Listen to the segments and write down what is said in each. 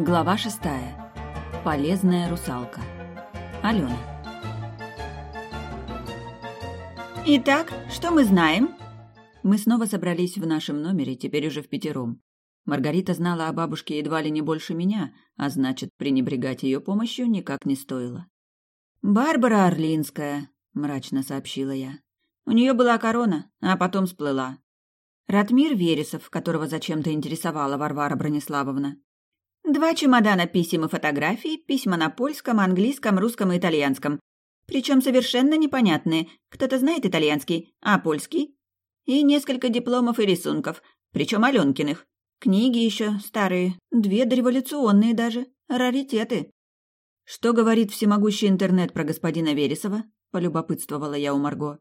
Глава шестая. Полезная русалка. Алена. Итак, что мы знаем? Мы снова собрались в нашем номере, теперь уже в пятером. Маргарита знала о бабушке едва ли не больше меня, а значит, пренебрегать ее помощью никак не стоило. «Барбара Орлинская», — мрачно сообщила я. «У нее была корона, а потом сплыла. Ратмир Вересов, которого зачем-то интересовала Варвара Брониславовна. Два чемодана писем и фотографий, письма на польском, английском, русском и итальянском. Причем совершенно непонятные. Кто-то знает итальянский, а польский? И несколько дипломов и рисунков, причем Аленкиных. Книги еще старые, две дореволюционные даже, раритеты. «Что говорит всемогущий интернет про господина Вересова?» – полюбопытствовала я у Марго.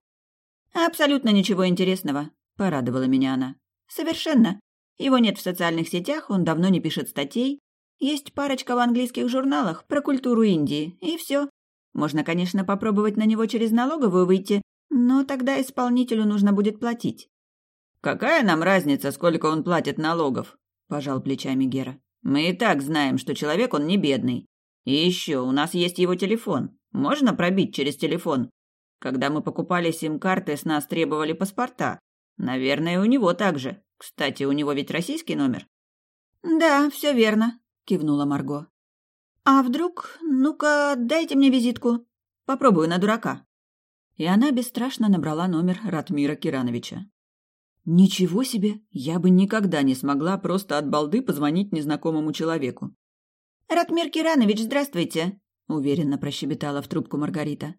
«Абсолютно ничего интересного», – порадовала меня она. «Совершенно. Его нет в социальных сетях, он давно не пишет статей. Есть парочка в английских журналах про культуру Индии, и все. Можно, конечно, попробовать на него через налоговую выйти, но тогда исполнителю нужно будет платить. «Какая нам разница, сколько он платит налогов?» – пожал плечами Гера. «Мы и так знаем, что человек он не бедный. И еще у нас есть его телефон. Можно пробить через телефон? Когда мы покупали сим-карты, с нас требовали паспорта. Наверное, у него так же. Кстати, у него ведь российский номер». «Да, все верно», – кивнула Марго. «А вдруг? Ну-ка, дайте мне визитку. Попробую на дурака». И она бесстрашно набрала номер Ратмира Кирановича. Ничего себе! Я бы никогда не смогла просто от балды позвонить незнакомому человеку. «Ратмир Киранович, здравствуйте!» — уверенно прощебетала в трубку Маргарита.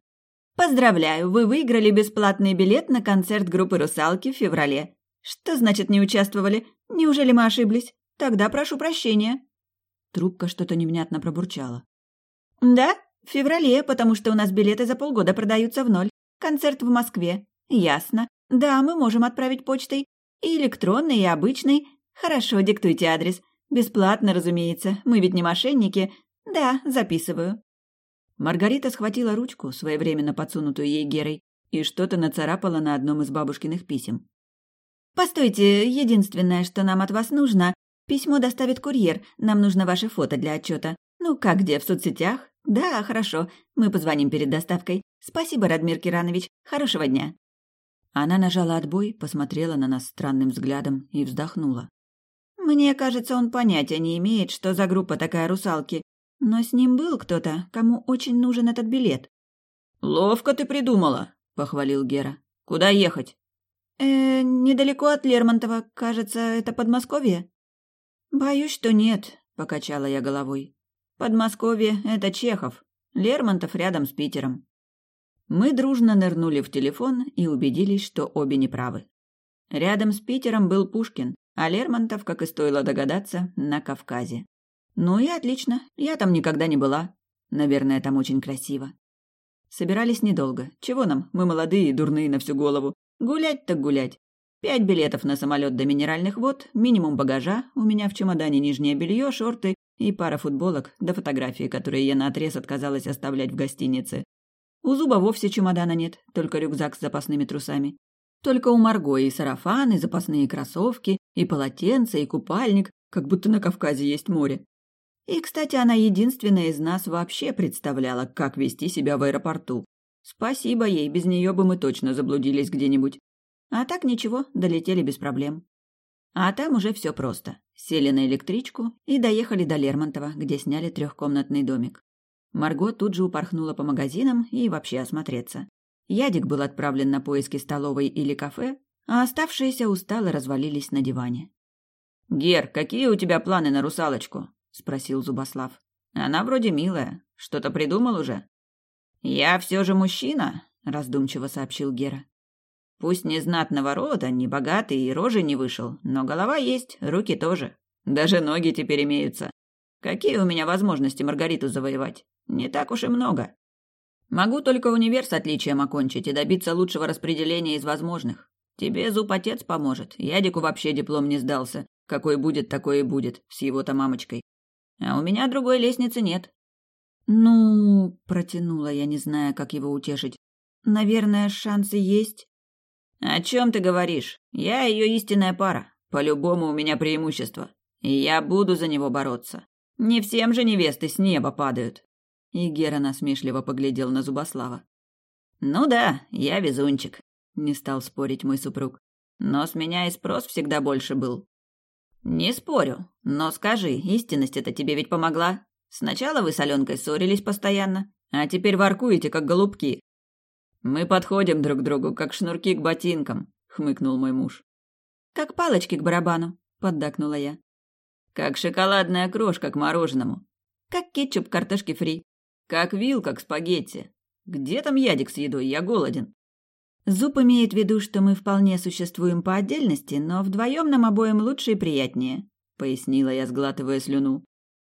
«Поздравляю, вы выиграли бесплатный билет на концерт группы «Русалки» в феврале. Что значит не участвовали? Неужели мы ошиблись? Тогда прошу прощения». Трубка что-то невнятно пробурчала. «Да, в феврале, потому что у нас билеты за полгода продаются в ноль. Концерт в Москве. Ясно. Да, мы можем отправить почтой. И электронный, и обычный. Хорошо, диктуйте адрес. Бесплатно, разумеется. Мы ведь не мошенники. Да, записываю. Маргарита схватила ручку, своевременно подсунутую ей Герой, и что-то нацарапала на одном из бабушкиных писем. «Постойте, единственное, что нам от вас нужно, письмо доставит курьер, нам нужно ваше фото для отчета. Ну, как где, в соцсетях? Да, хорошо, мы позвоним перед доставкой. Спасибо, Радмир Киранович, хорошего дня». Она нажала отбой, посмотрела на нас странным взглядом и вздохнула. «Мне кажется, он понятия не имеет, что за группа такая русалки. Но с ним был кто-то, кому очень нужен этот билет». «Ловко ты придумала», — похвалил Гера. «Куда ехать?» «Э, недалеко от Лермонтова, кажется, это Подмосковье?» «Боюсь, что нет», — покачала я головой. «Подмосковье — это Чехов. Лермонтов рядом с Питером». Мы дружно нырнули в телефон и убедились, что обе неправы. Рядом с Питером был Пушкин, а Лермонтов, как и стоило догадаться, на Кавказе. Ну и отлично, я там никогда не была. Наверное, там очень красиво. Собирались недолго. Чего нам? Мы молодые и дурные на всю голову. Гулять так гулять. Пять билетов на самолет до минеральных вод, минимум багажа, у меня в чемодане нижнее белье, шорты и пара футболок, до фотографии, которые я наотрез отказалась оставлять в гостинице. У Зуба вовсе чемодана нет, только рюкзак с запасными трусами. Только у Марго и сарафан, и запасные кроссовки, и полотенце, и купальник, как будто на Кавказе есть море. И, кстати, она единственная из нас вообще представляла, как вести себя в аэропорту. Спасибо ей, без нее бы мы точно заблудились где-нибудь. А так ничего, долетели без проблем. А там уже все просто. Сели на электричку и доехали до Лермонтова, где сняли трехкомнатный домик. Марго тут же упорхнула по магазинам и вообще осмотреться. Ядик был отправлен на поиски столовой или кафе, а оставшиеся устало развалились на диване. «Гер, какие у тебя планы на русалочку?» – спросил Зубослав. «Она вроде милая. Что-то придумал уже?» «Я все же мужчина», – раздумчиво сообщил Гера. «Пусть не знатного рода, не богатый и рожи не вышел, но голова есть, руки тоже. Даже ноги теперь имеются. Какие у меня возможности Маргариту завоевать? Не так уж и много. Могу только универ с отличием окончить и добиться лучшего распределения из возможных. Тебе зуб отец поможет. Ядику вообще диплом не сдался. Какой будет, такой и будет, с его-то мамочкой. А у меня другой лестницы нет. Ну, протянула я, не зная, как его утешить. Наверное, шансы есть. О чем ты говоришь? Я ее истинная пара. По-любому у меня преимущество. И я буду за него бороться. Не всем же невесты с неба падают. И Гера насмешливо поглядел на Зубослава. Ну да, я везунчик, не стал спорить мой супруг. Но с меня и спрос всегда больше был. Не спорю, но скажи, истинность это тебе ведь помогла? Сначала вы с Аленкой ссорились постоянно, а теперь воркуете, как голубки. Мы подходим друг к другу, как шнурки к ботинкам, хмыкнул мой муж. Как палочки к барабану, поддакнула я. Как шоколадная крошка к мороженому. Как кетчуп картошки фри. Как вилка к спагетти. Где там ядик с едой? Я голоден. Зуб имеет в виду, что мы вполне существуем по отдельности, но вдвоем нам обоим лучше и приятнее, пояснила я, сглатывая слюну.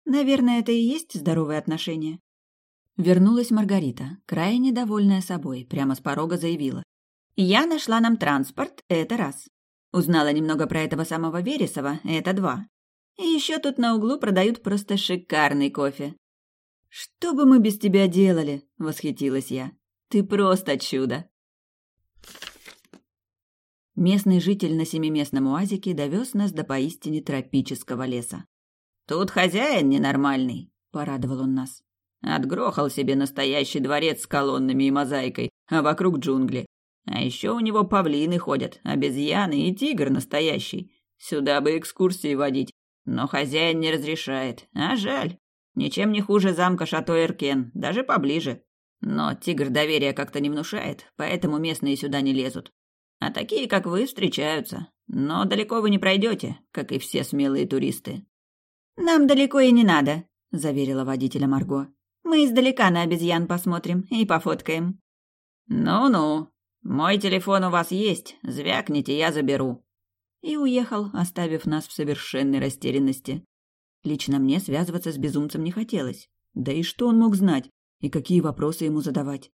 Наверное, это и есть здоровые отношения. Вернулась Маргарита, крайне довольная собой, прямо с порога заявила. «Я нашла нам транспорт, это раз. Узнала немного про этого самого Вересова, это два. И еще тут на углу продают просто шикарный кофе». «Что бы мы без тебя делали?» — восхитилась я. «Ты просто чудо!» Местный житель на семиместном уазике довез нас до поистине тропического леса. «Тут хозяин ненормальный», — порадовал он нас. Отгрохал себе настоящий дворец с колоннами и мозаикой, а вокруг джунгли. А еще у него павлины ходят, обезьяны и тигр настоящий. Сюда бы экскурсии водить, но хозяин не разрешает. А жаль. Ничем не хуже замка Шато-Эркен, даже поближе. Но тигр доверия как-то не внушает, поэтому местные сюда не лезут. А такие, как вы, встречаются. Но далеко вы не пройдете, как и все смелые туристы. «Нам далеко и не надо», — заверила водителя Марго. «Мы издалека на обезьян посмотрим и пофоткаем». «Ну-ну, мой телефон у вас есть, звякните, я заберу». И уехал, оставив нас в совершенной растерянности. Лично мне связываться с безумцем не хотелось. Да и что он мог знать? И какие вопросы ему задавать?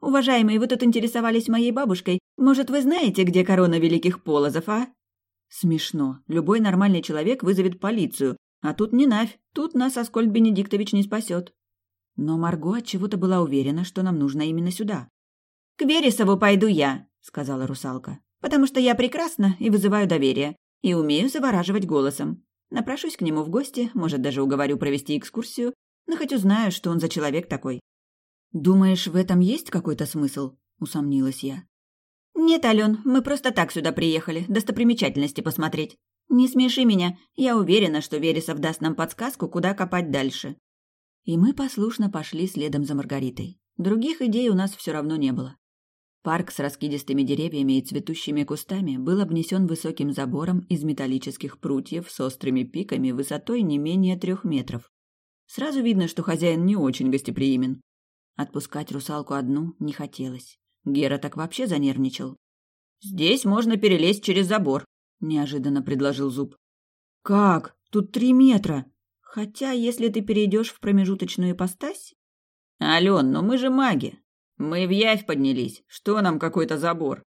«Уважаемые, вы тут интересовались моей бабушкой. Может, вы знаете, где корона великих полозов, а?» Смешно. Любой нормальный человек вызовет полицию. А тут не навь. Тут нас Аскольд Бенедиктович не спасет. Но Марго от чего то была уверена, что нам нужно именно сюда. «К Вересову пойду я», — сказала русалка. «Потому что я прекрасна и вызываю доверие. И умею завораживать голосом. Напрошусь к нему в гости, может, даже уговорю провести экскурсию, но хоть узнаю, что он за человек такой. «Думаешь, в этом есть какой-то смысл?» — усомнилась я. «Нет, Ален, мы просто так сюда приехали, достопримечательности посмотреть. Не смеши меня, я уверена, что Вересов даст нам подсказку, куда копать дальше». И мы послушно пошли следом за Маргаритой. Других идей у нас все равно не было. Парк с раскидистыми деревьями и цветущими кустами был обнесен высоким забором из металлических прутьев с острыми пиками высотой не менее трех метров. Сразу видно, что хозяин не очень гостеприимен. Отпускать русалку одну не хотелось. Гера так вообще занервничал. «Здесь можно перелезть через забор», — неожиданно предложил Зуб. «Как? Тут три метра. Хотя, если ты перейдешь в промежуточную ипостась...» «Ален, но мы же маги. Мы в явь поднялись. Что нам какой-то забор?»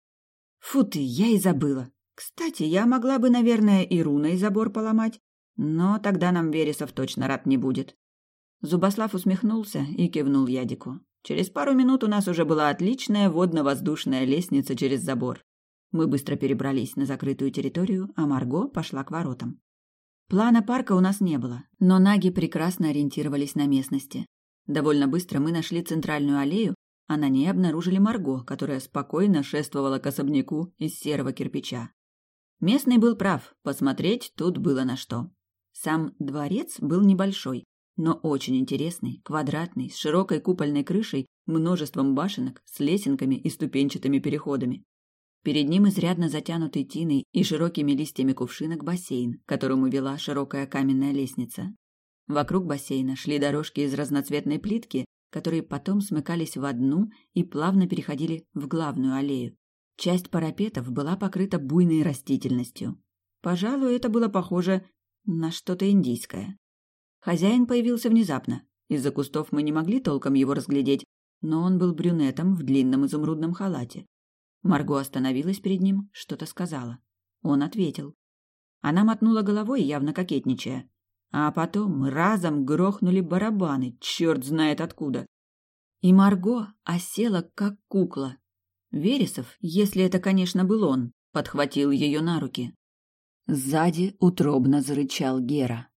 «Фу ты, я и забыла. Кстати, я могла бы, наверное, и руной забор поломать, но тогда нам Вересов точно рад не будет. Зубослав усмехнулся и кивнул Ядику. Через пару минут у нас уже была отличная водно-воздушная лестница через забор. Мы быстро перебрались на закрытую территорию, а Марго пошла к воротам. Плана парка у нас не было, но наги прекрасно ориентировались на местности. Довольно быстро мы нашли центральную аллею, а на ней обнаружили Марго, которая спокойно шествовала к особняку из серого кирпича. Местный был прав, посмотреть тут было на что. Сам дворец был небольшой, но очень интересный, квадратный, с широкой купольной крышей, множеством башенок, с лесенками и ступенчатыми переходами. Перед ним изрядно затянутый тиной и широкими листьями кувшинок бассейн, к которому вела широкая каменная лестница. Вокруг бассейна шли дорожки из разноцветной плитки, которые потом смыкались в одну и плавно переходили в главную аллею. Часть парапетов была покрыта буйной растительностью. Пожалуй, это было похоже на что-то индийское. Хозяин появился внезапно. Из-за кустов мы не могли толком его разглядеть, но он был брюнетом в длинном изумрудном халате. Марго остановилась перед ним, что-то сказала. Он ответил. Она мотнула головой, явно кокетничая. А потом разом грохнули барабаны, черт знает откуда. И Марго осела, как кукла. Вересов, если это, конечно, был он, подхватил ее на руки. Сзади утробно зарычал Гера.